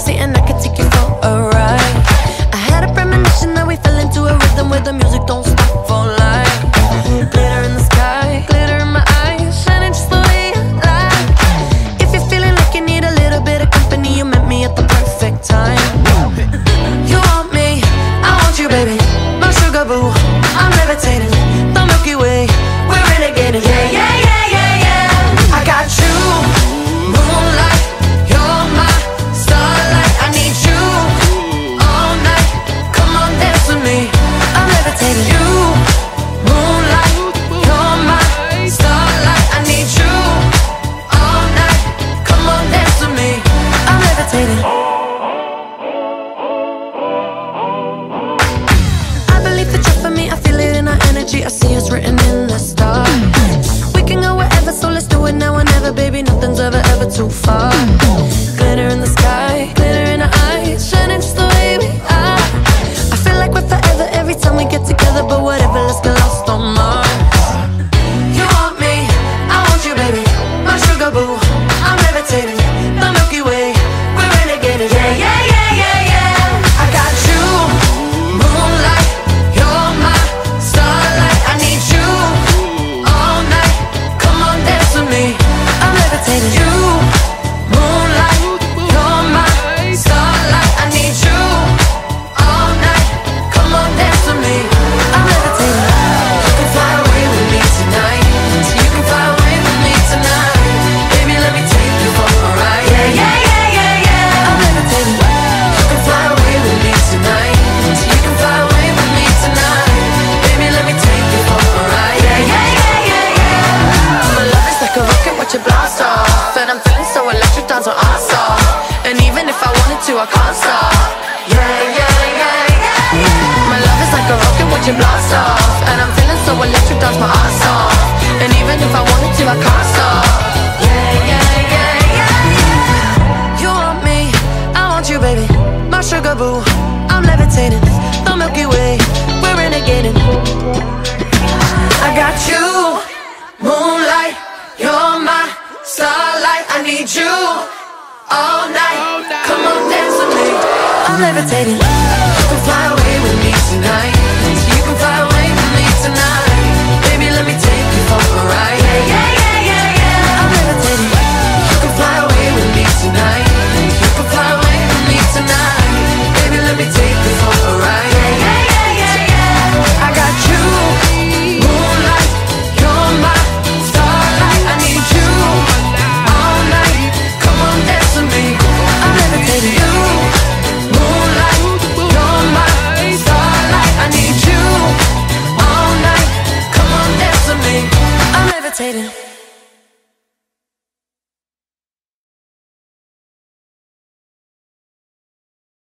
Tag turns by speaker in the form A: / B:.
A: Satan, I could take you I'm levitating. You, moonlight You're my starlight. I need you all night. Come on, dance with me. I'm levitating. I believe me. I feel it in our energy. I see us written in the stars can't And even if I wanted to, I can't stop Yeah, yeah, yeah, yeah. My love is like a rocket watching blast off. And I'm feeling so electric, that's my ass off And even if I wanted to, I can't stop Yeah, yeah, yeah, yeah. You want me, I want you, baby. My sugar boo, I'm levitating. The Milky Way, we're renegading. I got you, moonlight, you're my starlight. I need you all night. Come on, dance with me. I'm levitating. Whoa. Fly away with me tonight. waiting.